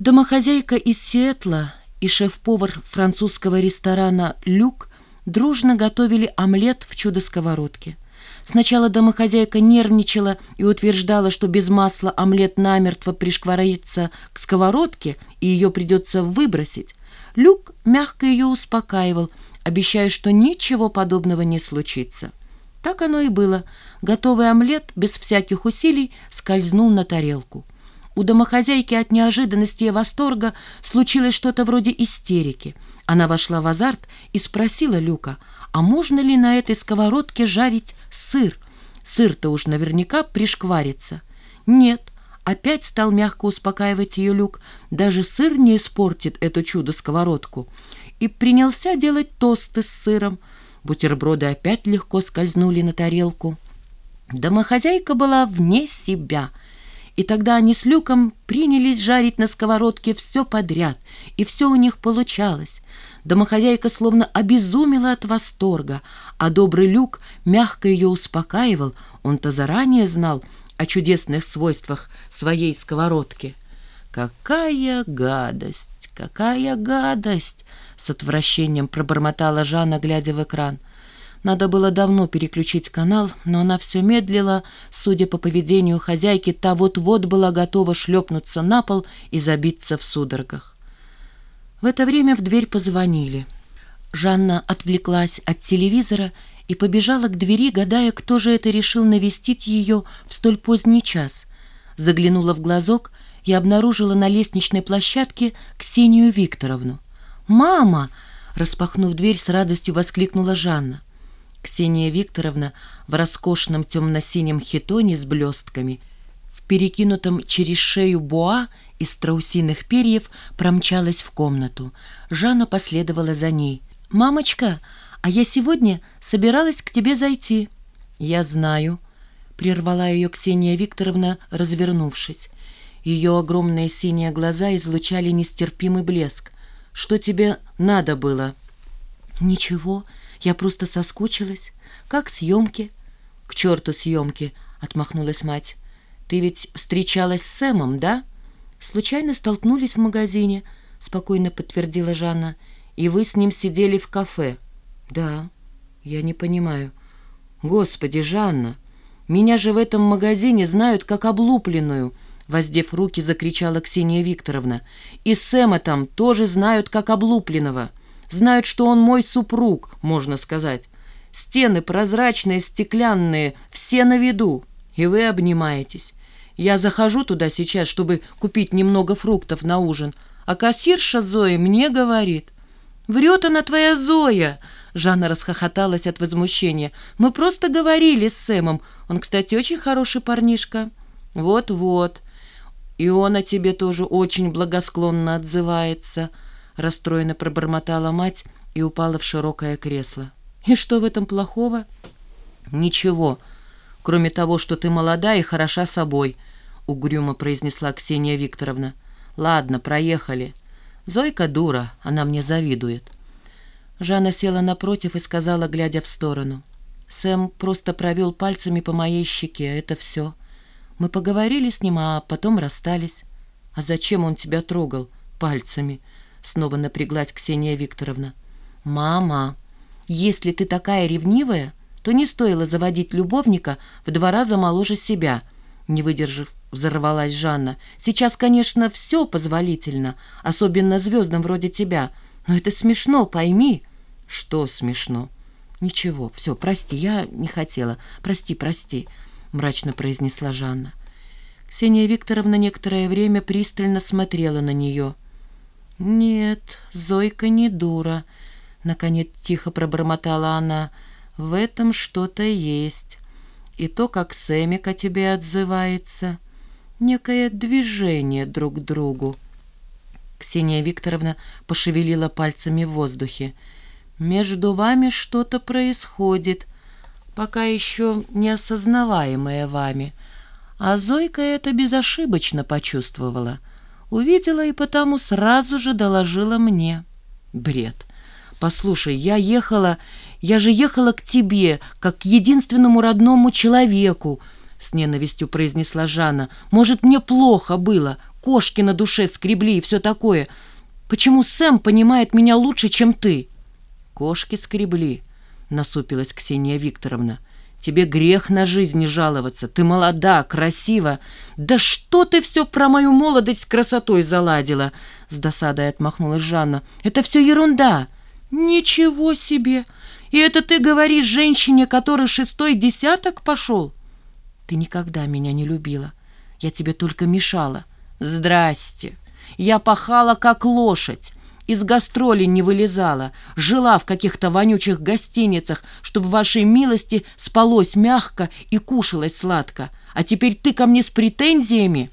Домохозяйка из Сиэтла и шеф-повар французского ресторана «Люк» дружно готовили омлет в чудо-сковородке. Сначала домохозяйка нервничала и утверждала, что без масла омлет намертво пришкварится к сковородке, и ее придется выбросить. Люк мягко ее успокаивал, обещая, что ничего подобного не случится. Так оно и было. Готовый омлет без всяких усилий скользнул на тарелку. У домохозяйки от неожиданности и восторга случилось что-то вроде истерики. Она вошла в азарт и спросила Люка, а можно ли на этой сковородке жарить сыр? Сыр-то уж наверняка пришкварится. Нет, опять стал мягко успокаивать ее Люк, даже сыр не испортит эту чудо-сковородку. И принялся делать тосты с сыром. Бутерброды опять легко скользнули на тарелку. Домохозяйка была вне себя — и тогда они с Люком принялись жарить на сковородке все подряд, и все у них получалось. Домохозяйка словно обезумела от восторга, а добрый Люк мягко ее успокаивал, он-то заранее знал о чудесных свойствах своей сковородки. «Какая гадость! Какая гадость!» — с отвращением пробормотала Жанна, глядя в экран — надо было давно переключить канал, но она все медлила. Судя по поведению хозяйки, та вот-вот была готова шлепнуться на пол и забиться в судорогах. В это время в дверь позвонили. Жанна отвлеклась от телевизора и побежала к двери, гадая, кто же это решил навестить ее в столь поздний час. Заглянула в глазок и обнаружила на лестничной площадке Ксению Викторовну. «Мама!» — распахнув дверь, с радостью воскликнула Жанна. Ксения Викторовна в роскошном темно-синем хитоне с блестками, в перекинутом через шею буа из страусиных перьев промчалась в комнату. Жанна последовала за ней. «Мамочка, а я сегодня собиралась к тебе зайти». «Я знаю», — прервала ее Ксения Викторовна, развернувшись. Ее огромные синие глаза излучали нестерпимый блеск. «Что тебе надо было?» «Ничего», я просто соскучилась. Как съемки?» «К черту съемки!» — отмахнулась мать. «Ты ведь встречалась с Сэмом, да?» «Случайно столкнулись в магазине», — спокойно подтвердила Жанна. «И вы с ним сидели в кафе?» «Да, я не понимаю». «Господи, Жанна, меня же в этом магазине знают как облупленную!» Воздев руки, закричала Ксения Викторовна. «И Сэма там тоже знают как облупленного!» Знают, что он мой супруг, можно сказать. Стены прозрачные, стеклянные, все на виду. И вы обнимаетесь. Я захожу туда сейчас, чтобы купить немного фруктов на ужин, а кассирша Зоя мне говорит. «Врет она твоя Зоя!» Жанна расхохоталась от возмущения. «Мы просто говорили с Сэмом. Он, кстати, очень хороший парнишка». «Вот-вот. И он о тебе тоже очень благосклонно отзывается» расстроенно пробормотала мать и упала в широкое кресло. «И что в этом плохого?» «Ничего, кроме того, что ты молода и хороша собой», — угрюмо произнесла Ксения Викторовна. «Ладно, проехали. Зойка дура, она мне завидует». Жанна села напротив и сказала, глядя в сторону. «Сэм просто провел пальцами по моей щеке, это все. Мы поговорили с ним, а потом расстались. А зачем он тебя трогал пальцами?» Снова напряглась Ксения Викторовна. «Мама, если ты такая ревнивая, то не стоило заводить любовника в два раза моложе себя», не выдержав, взорвалась Жанна. «Сейчас, конечно, все позволительно, особенно звездам вроде тебя, но это смешно, пойми». «Что смешно?» «Ничего, все, прости, я не хотела. Прости, прости», — мрачно произнесла Жанна. Ксения Викторовна некоторое время пристально смотрела на нее — «Нет, Зойка не дура», — наконец тихо пробормотала она. «В этом что-то есть. И то, как Сэмик о тебе отзывается. Некое движение друг к другу». Ксения Викторовна пошевелила пальцами в воздухе. «Между вами что-то происходит, пока еще не осознаваемое вами. А Зойка это безошибочно почувствовала» увидела и потому сразу же доложила мне. Бред. Послушай, я ехала, я же ехала к тебе, как к единственному родному человеку, с ненавистью произнесла Жанна. Может, мне плохо было, кошки на душе скребли и все такое. Почему Сэм понимает меня лучше, чем ты?» «Кошки скребли», — насупилась Ксения Викторовна. «Тебе грех на жизнь жаловаться. Ты молода, красива. Да что ты все про мою молодость с красотой заладила?» С досадой отмахнулась Жанна. «Это все ерунда». «Ничего себе! И это ты говоришь женщине, которой шестой десяток пошел?» «Ты никогда меня не любила. Я тебе только мешала». «Здрасте! Я пахала, как лошадь. Из гастролей не вылезала, жила в каких-то вонючих гостиницах, чтобы вашей милости спалось мягко и кушалось сладко. А теперь ты ко мне с претензиями?»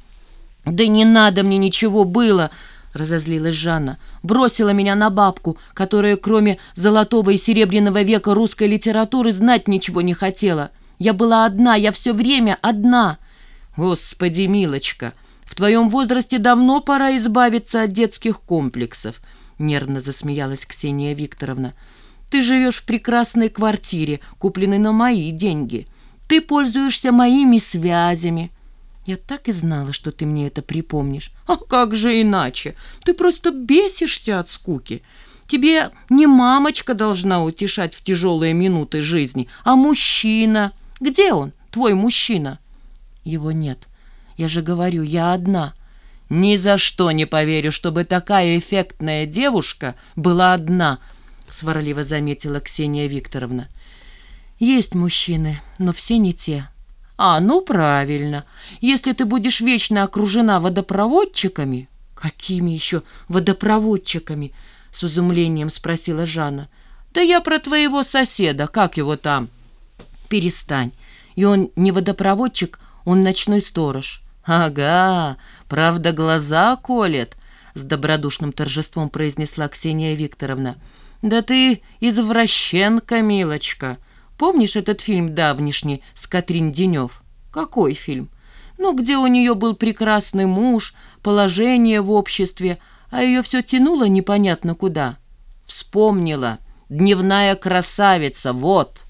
«Да не надо мне ничего было!» — разозлилась Жанна. «Бросила меня на бабку, которая кроме золотого и серебряного века русской литературы знать ничего не хотела. Я была одна, я все время одна!» «Господи, милочка, в твоем возрасте давно пора избавиться от детских комплексов», — нервно засмеялась Ксения Викторовна. «Ты живешь в прекрасной квартире, купленной на мои деньги. Ты пользуешься моими связями». Я так и знала, что ты мне это припомнишь. А как же иначе? Ты просто бесишься от скуки. Тебе не мамочка должна утешать в тяжелые минуты жизни, а мужчина. Где он, твой мужчина? Его нет. Я же говорю, я одна. Ни за что не поверю, чтобы такая эффектная девушка была одна, сварливо заметила Ксения Викторовна. Есть мужчины, но все не те. «А, ну правильно. Если ты будешь вечно окружена водопроводчиками...» «Какими еще водопроводчиками?» — с изумлением спросила Жанна. «Да я про твоего соседа. Как его там?» «Перестань. И он не водопроводчик, он ночной сторож». «Ага, правда, глаза колет», — с добродушным торжеством произнесла Ксения Викторовна. «Да ты извращенка, милочка». Помнишь этот фильм давнишний с Катрин Денев? Какой фильм? Ну, где у нее был прекрасный муж, положение в обществе, а ее все тянуло непонятно куда. Вспомнила. Дневная красавица, вот.